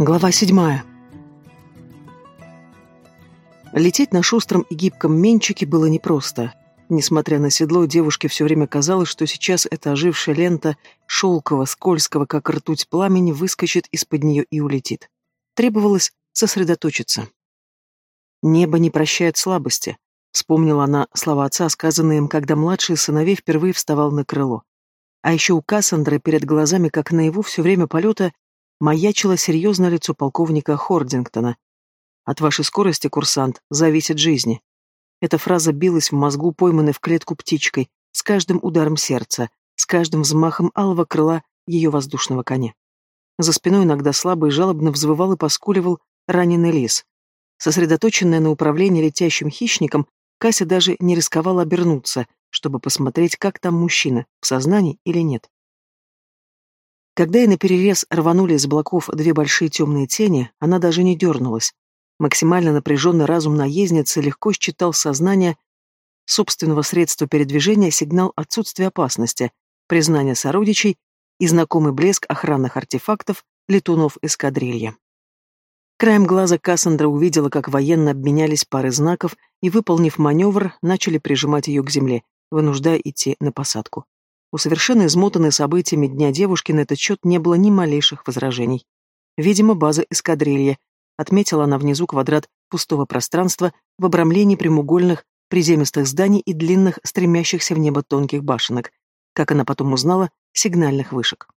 Глава седьмая. Лететь на шустром и гибком менчике было непросто. Несмотря на седло, девушке все время казалось, что сейчас эта ожившая лента шелкового, скользкого, как ртуть пламени, выскочит из-под нее и улетит. Требовалось сосредоточиться. «Небо не прощает слабости», — вспомнила она слова отца, сказанные им, когда младший сыновей впервые вставал на крыло. А еще у Кассандры перед глазами, как наяву, все время полета маячило серьезное лицо полковника Хордингтона. «От вашей скорости, курсант, зависит жизни». Эта фраза билась в мозгу, пойманной в клетку птичкой, с каждым ударом сердца, с каждым взмахом алого крыла ее воздушного коня. За спиной иногда слабо и жалобно взвывал и поскуливал раненый лис. Сосредоточенная на управлении летящим хищником, Кася даже не рисковала обернуться, чтобы посмотреть, как там мужчина, в сознании или нет. Когда и наперерез рванули из облаков две большие темные тени, она даже не дернулась. Максимально напряженный разум наездницы легко считал сознание собственного средства передвижения сигнал отсутствия опасности, признание сородичей и знакомый блеск охранных артефактов летунов эскадрильи. Краем глаза Кассандра увидела, как военно обменялись пары знаков и, выполнив маневр, начали прижимать ее к земле, вынуждая идти на посадку. У совершенно измотанной событиями дня девушки на этот счет не было ни малейших возражений. Видимо, база эскадрилья. Отметила она внизу квадрат пустого пространства в обрамлении прямоугольных приземистых зданий и длинных, стремящихся в небо тонких башенок, как она потом узнала, сигнальных вышек.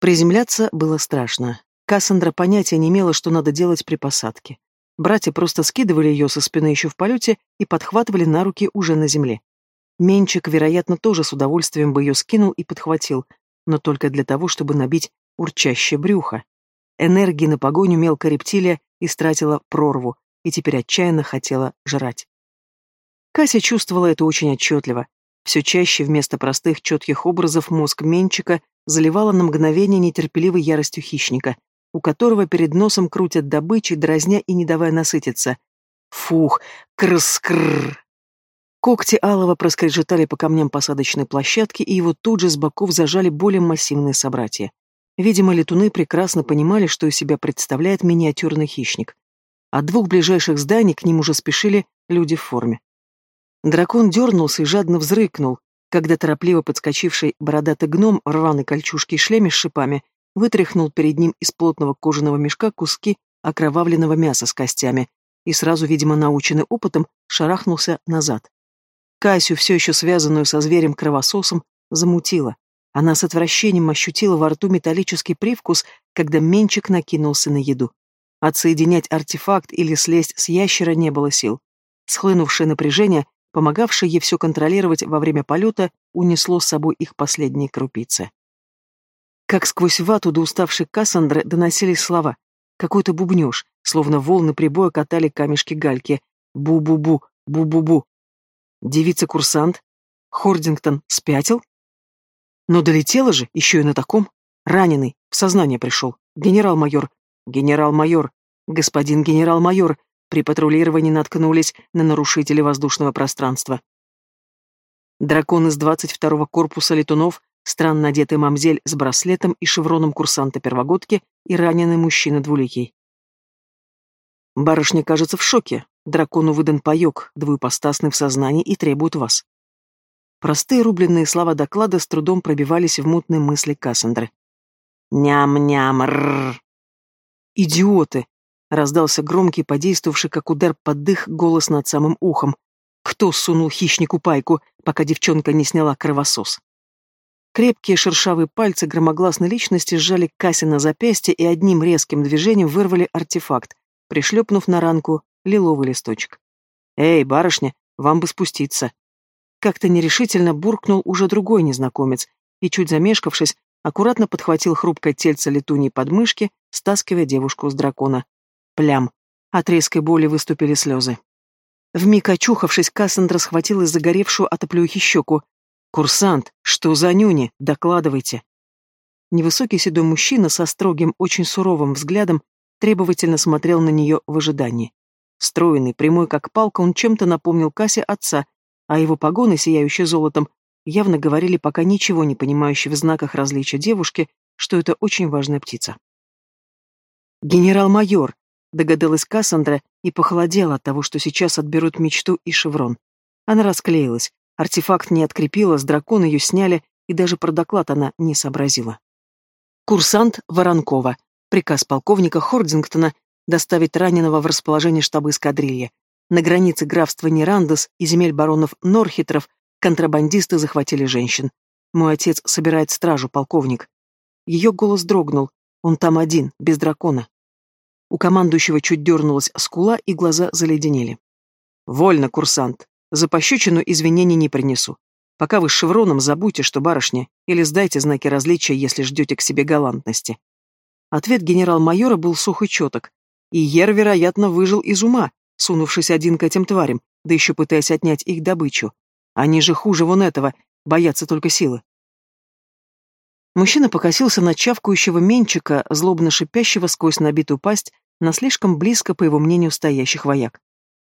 Приземляться было страшно. Кассандра понятия не имела, что надо делать при посадке. Братья просто скидывали ее со спины еще в полете и подхватывали на руки уже на земле. Менчик, вероятно, тоже с удовольствием бы ее скинул и подхватил, но только для того, чтобы набить урчащее брюхо. Энергии на погоню мелкая рептилия истратила прорву и теперь отчаянно хотела жрать. Кася чувствовала это очень отчетливо. Все чаще вместо простых четких образов мозг Менчика заливала на мгновение нетерпеливой яростью хищника, у которого перед носом крутят добычи, дразня и не давая насытиться. Фух, крс-кррр. Когти Алова проскрежетали по камням посадочной площадки, и его тут же с боков зажали более массивные собратья. Видимо, летуны прекрасно понимали, что из себя представляет миниатюрный хищник. От двух ближайших зданий к ним уже спешили люди в форме. Дракон дернулся и жадно взрыкнул, когда торопливо подскочивший бородатый гном в рваной кольчужке и шлеме с шипами вытряхнул перед ним из плотного кожаного мешка куски окровавленного мяса с костями и сразу, видимо, наученный опытом, шарахнулся назад. Касю, все еще связанную со зверем-кровососом, замутила. Она с отвращением ощутила во рту металлический привкус, когда Менчик накинулся на еду. Отсоединять артефакт или слезть с ящера не было сил. Схлынувшее напряжение, помогавшее ей все контролировать во время полета, унесло с собой их последние крупицы. Как сквозь вату до уставшей Кассандры доносились слова. Какой-то бубнеж, словно волны прибоя катали камешки гальки. Бу-бу-бу, бу-бу-бу. Девица-курсант? Хордингтон спятил? Но долетела же, еще и на таком. Раненый, в сознание пришел. Генерал-майор. Генерал-майор. Господин генерал-майор. При патрулировании наткнулись на нарушителей воздушного пространства. Дракон из 22-го корпуса летунов, странно одетый мамзель с браслетом и шевроном курсанта первогодки и раненый мужчина двуликий. Барышня кажется в шоке. Дракону выдан паёк, двуепостасный в сознании, и требует вас. Простые рубленные слова доклада с трудом пробивались в мутные мысли Кассандры. «Ням-ням-рррр!» «Идиоты!» — раздался громкий, подействовавший как удар под дых голос над самым ухом. «Кто сунул хищнику пайку, пока девчонка не сняла кровосос?» Крепкие шершавые пальцы громогласной личности сжали Касси на запястье и одним резким движением вырвали артефакт, пришлепнув на ранку лиловый листочек. «Эй, барышня, вам бы спуститься!» Как-то нерешительно буркнул уже другой незнакомец и, чуть замешкавшись, аккуратно подхватил хрупкое тельце летуньей подмышки, стаскивая девушку с дракона. Плям. От резкой боли выступили слезы. Вмиг очухавшись, Кассандра схватила загоревшую от оплюхи щеку. «Курсант, что за нюни? Докладывайте!» Невысокий седой мужчина со строгим, очень суровым взглядом требовательно смотрел на нее в ожидании. Стройный, прямой как палка, он чем-то напомнил Кассе отца, а его погоны, сияющие золотом, явно говорили пока ничего не понимающей в знаках различия девушки, что это очень важная птица. «Генерал-майор», — догадалась Кассандра и похолодела от того, что сейчас отберут мечту и шеврон. Она расклеилась, артефакт не открепила, с дракона ее сняли, и даже про доклад она не сообразила. Курсант Воронкова. Приказ полковника Хордингтона доставить раненого в расположение штаба эскадрильи. На границе графства Нерандес и земель баронов Норхитров контрабандисты захватили женщин. Мой отец собирает стражу, полковник. Ее голос дрогнул. Он там один, без дракона. У командующего чуть дернулась скула, и глаза заледенели. «Вольно, курсант. За пощечину извинений не принесу. Пока вы с шевроном забудьте, что барышня, или сдайте знаки различия, если ждете к себе галантности». Ответ генерал-майора был сух и четок. И Ер, вероятно, выжил из ума, сунувшись один к этим тварям, да еще пытаясь отнять их добычу. Они же хуже вон этого, боятся только силы. Мужчина покосился на чавкающего менчика, злобно шипящего сквозь набитую пасть, на слишком близко, по его мнению, стоящих вояк.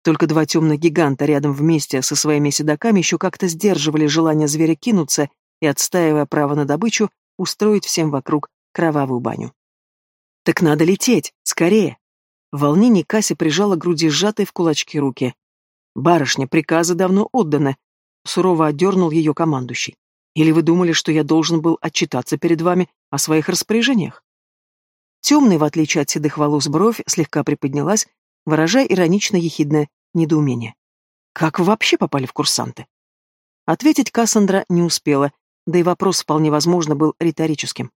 Только два темных гиганта рядом вместе со своими седаками еще как-то сдерживали желание зверя кинуться и, отстаивая право на добычу, устроить всем вокруг кровавую баню. «Так надо лететь! Скорее!» В волнении Кася прижала к груди сжатые в кулачки руки. «Барышня, приказы давно отданы», — сурово отдернул ее командующий. «Или вы думали, что я должен был отчитаться перед вами о своих распоряжениях?» Темный, в отличие от седых волос, бровь слегка приподнялась, выражая иронично-ехидное недоумение. «Как вы вообще попали в курсанты?» Ответить Кассандра не успела, да и вопрос вполне возможно был риторическим.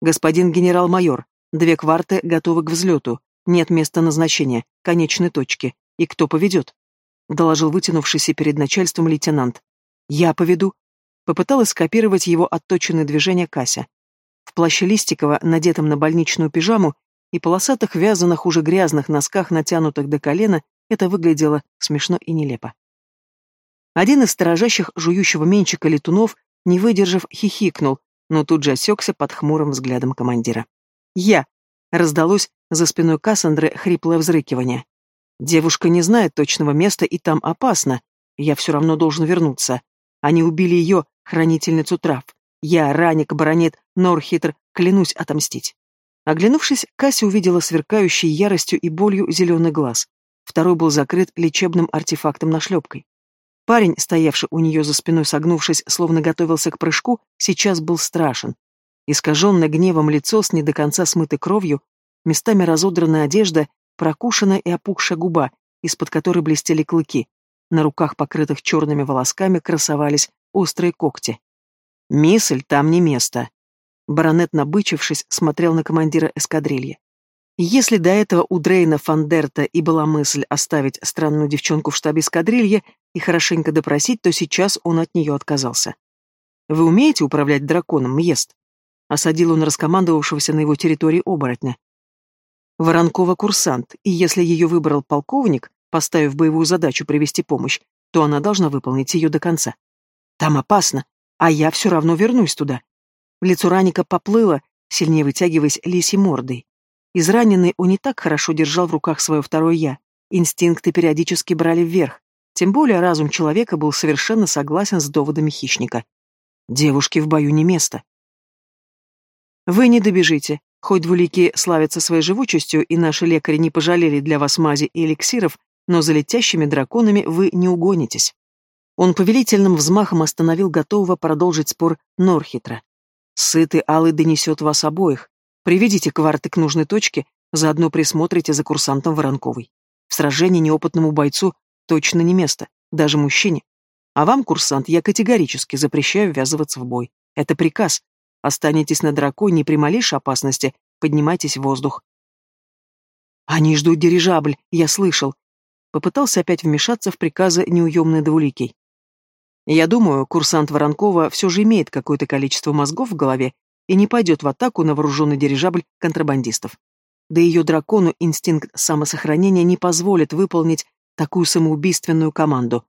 «Господин генерал-майор, две кварты готовы к взлету, нет места назначения, конечной точки. И кто поведет?» — доложил вытянувшийся перед начальством лейтенант. «Я поведу». Попыталась скопировать его отточенные движения Кася. В плаще Листикова, надетом на больничную пижаму, и полосатых вязаных уже грязных носках, натянутых до колена, это выглядело смешно и нелепо. Один из сторожащих жующего менчика летунов, не выдержав, хихикнул, но тут же осекся под хмурым взглядом командира. «Я!» — раздалось за спиной Кассандры хриплое взрыкивание. «Девушка не знает точного места, и там опасно. Я все равно должен вернуться. Они убили ее, хранительницу трав. Я, Раник, баронет, Норхитр, клянусь отомстить». Оглянувшись, Касси увидела сверкающий яростью и болью зеленый глаз. Второй был закрыт лечебным артефактом нашлепкой. Парень, стоявший у нее за спиной, согнувшись, словно готовился к прыжку, сейчас был страшен. Искаженное гневом лицо с не до конца смытой кровью, местами разодранная одежда, прокушенная и опухшая губа, из-под которой блестели клыки. На руках, покрытых черными волосками, красовались острые когти. «Мисль, там не место», Баронет, набычившись, смотрел на командира эскадрильи. Если до этого у Дрейна Фандерта и была мысль оставить странную девчонку в штабе эскадрильи и хорошенько допросить, то сейчас он от нее отказался. «Вы умеете управлять драконом, Мьест?» Осадил он раскомандовавшегося на его территории оборотня. Воронкова курсант, и если ее выбрал полковник, поставив боевую задачу привести помощь, то она должна выполнить ее до конца. Там опасно, а я все равно вернусь туда. Лицо Раника поплыло, сильнее вытягиваясь лисьей мордой. Израненный он не так хорошо держал в руках свое второе «я». Инстинкты периодически брали вверх. Тем более разум человека был совершенно согласен с доводами хищника. Девушке в бою не место. Вы не добежите. Хоть двуликие славятся своей живучестью, и наши лекари не пожалели для вас мази и эликсиров, но за летящими драконами вы не угонитесь. Он повелительным взмахом остановил готового продолжить спор Норхитра. Сытый Алый донесет вас обоих. Приведите кварты к нужной точке, заодно присмотрите за курсантом Воронковой. В сражении неопытному бойцу точно не место, даже мужчине. А вам, курсант, я категорически запрещаю ввязываться в бой. Это приказ. Останетесь на драконе при малейшей опасности, поднимайтесь в воздух. Они ждут дирижабль, я слышал. Попытался опять вмешаться в приказы неуемный двуликий. Я думаю, курсант Воронкова все же имеет какое-то количество мозгов в голове и не пойдет в атаку на вооруженный дирижабль контрабандистов. Да ее дракону инстинкт самосохранения не позволит выполнить такую самоубийственную команду.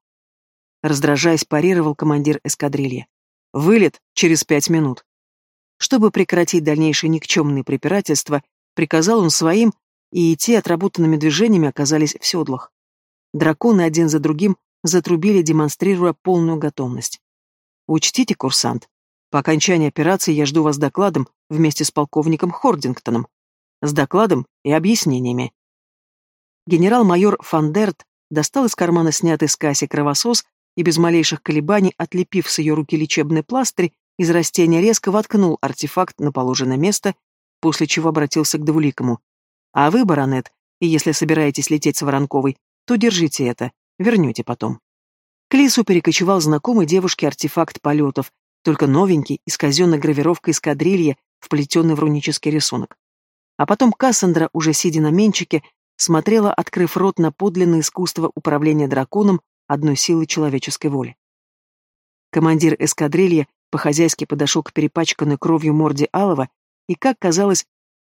Раздражаясь, парировал командир эскадрильи. Вылет через пять минут. Чтобы прекратить дальнейшие никчемные препирательства, приказал он своим, и те отработанными движениями оказались в седлах. Драконы один за другим затрубили, демонстрируя полную готовность. Учтите, курсант, по окончании операции я жду вас докладом вместе с полковником Хордингтоном. с докладом и объяснениями. Генерал-майор Фандерт достал из кармана снятый с касси кровосос и без малейших колебаний, отлепив с ее руки лечебный пластырь, из растения резко воткнул артефакт на положенное место, после чего обратился к Двуликому. «А вы, баронет, если собираетесь лететь с Воронковой, то держите это, вернете потом». К лесу перекочевал знакомый девушке артефакт полетов, только новенький, из казенной гравировкой эскадрилья, вплетенный в рунический рисунок. А потом Кассандра, уже сидя на менчике, смотрела, открыв рот на подлинное искусство управления драконом одной силы человеческой воли. Командир эскадрилья по-хозяйски подошел к перепачканной кровью морде Алова и, как казалось,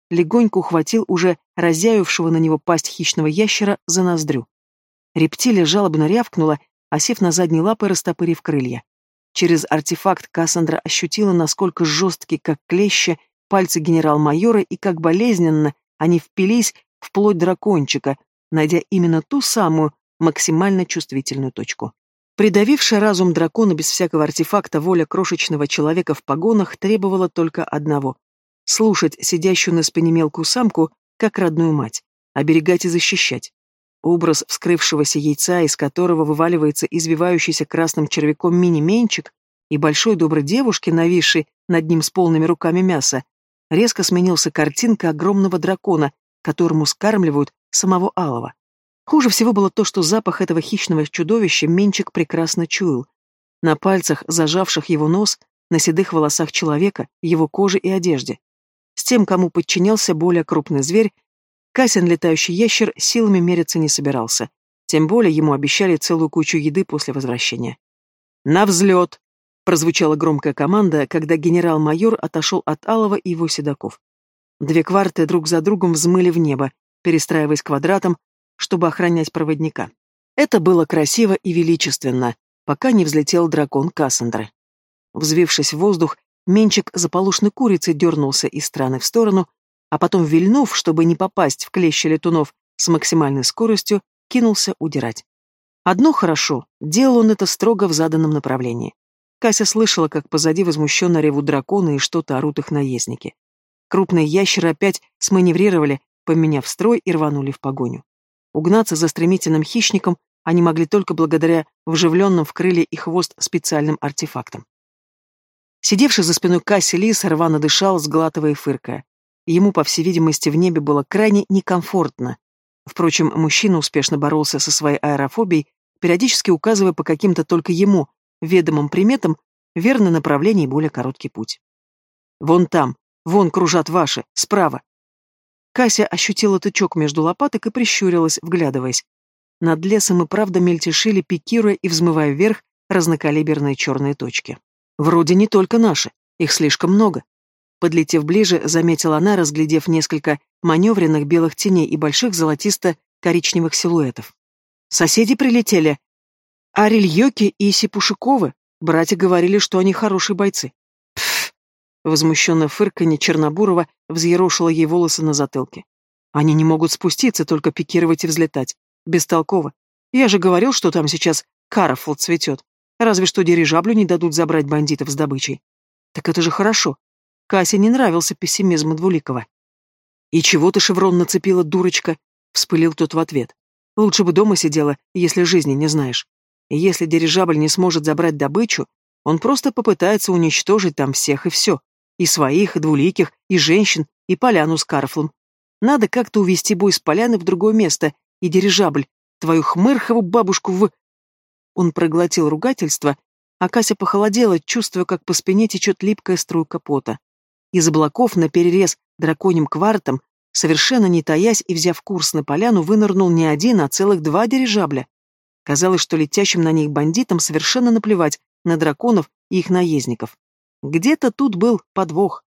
легонько ухватил уже разъявившего на него пасть хищного ящера за ноздрю. Рептилия жалобно рявкнула, осев на задние лапы, растопырив крылья. Через артефакт Кассандра ощутила, насколько жесткие, как клещи, пальцы генерал-майора и как болезненно они впились вплоть дракончика, найдя именно ту самую максимально чувствительную точку. Придавившая разум дракона без всякого артефакта воля крошечного человека в погонах требовала только одного — слушать сидящую на спине мелкую самку, как родную мать, оберегать и защищать. Образ вскрывшегося яйца, из которого вываливается извивающийся красным червяком мини-менчик, и большой доброй девушки, нависшей над ним с полными руками мяса, резко сменился картинка огромного дракона, которому скармливают самого Алова. Хуже всего было то, что запах этого хищного чудовища Менчик прекрасно чуял. На пальцах, зажавших его нос, на седых волосах человека, его коже и одежде. С тем, кому подчинялся более крупный зверь, Касин, летающий ящер, силами мериться не собирался. Тем более ему обещали целую кучу еды после возвращения. «На взлет!» — прозвучала громкая команда, когда генерал-майор отошел от Алова и его седаков. Две кварты друг за другом взмыли в небо, перестраиваясь квадратом, чтобы охранять проводника. Это было красиво и величественно, пока не взлетел дракон Кассандры. Взвившись в воздух, Менчик заполушной курицей дернулся из стороны в сторону, а потом, вильнув, чтобы не попасть в клещи летунов с максимальной скоростью, кинулся удирать. Одно хорошо, делал он это строго в заданном направлении. Кася слышала, как позади возмущенно ревут драконы и что-то орут их наездники. Крупные ящеры опять сманеврировали, поменяв строй и рванули в погоню. Угнаться за стремительным хищником они могли только благодаря вживленным в крылья и хвост специальным артефактам. Сидевший за спиной Касси Лис рвано дышал, сглатывая и фыркая. Ему, по всей видимости, в небе было крайне некомфортно. Впрочем, мужчина успешно боролся со своей аэрофобией, периодически указывая по каким-то только ему, ведомым приметам, верное направление и более короткий путь. «Вон там, Вон кружат ваши, справа. Кася ощутила тычок между лопаток и прищурилась, вглядываясь. Над лесом и правда мельтешили, пикируя и взмывая вверх разнокалиберные черные точки. Вроде не только наши, их слишком много. Подлетев ближе, заметила она, разглядев несколько маневренных белых теней и больших золотисто-коричневых силуэтов. Соседи прилетели. Арильёки и Сипушиковы. Братья говорили, что они хорошие бойцы. Возмущенно фырканье Чернобурова взъерошило ей волосы на затылке. Они не могут спуститься, только пикировать и взлетать. Бестолково. Я же говорил, что там сейчас Карафол цветет. Разве что дирижаблю не дадут забрать бандитов с добычей. Так это же хорошо. Касе не нравился пессимизм Двуликова. «И чего ты шеврон нацепила, дурочка?» — вспылил тот в ответ. «Лучше бы дома сидела, если жизни не знаешь. Если дирижабль не сможет забрать добычу, он просто попытается уничтожить там всех и все. И своих, и двуликих, и женщин, и поляну с Карфлом. Надо как-то увести бой с поляны в другое место, и дирижабль, твою хмырхову бабушку в... Он проглотил ругательство, а Кася похолодела, чувствуя, как по спине течет липкая струйка пота. Из облаков на перерез драконьим квартом, совершенно не таясь и взяв курс на поляну, вынырнул не один, а целых два дирижабля. Казалось, что летящим на них бандитам совершенно наплевать на драконов и их наездников. Где-то тут был подвох.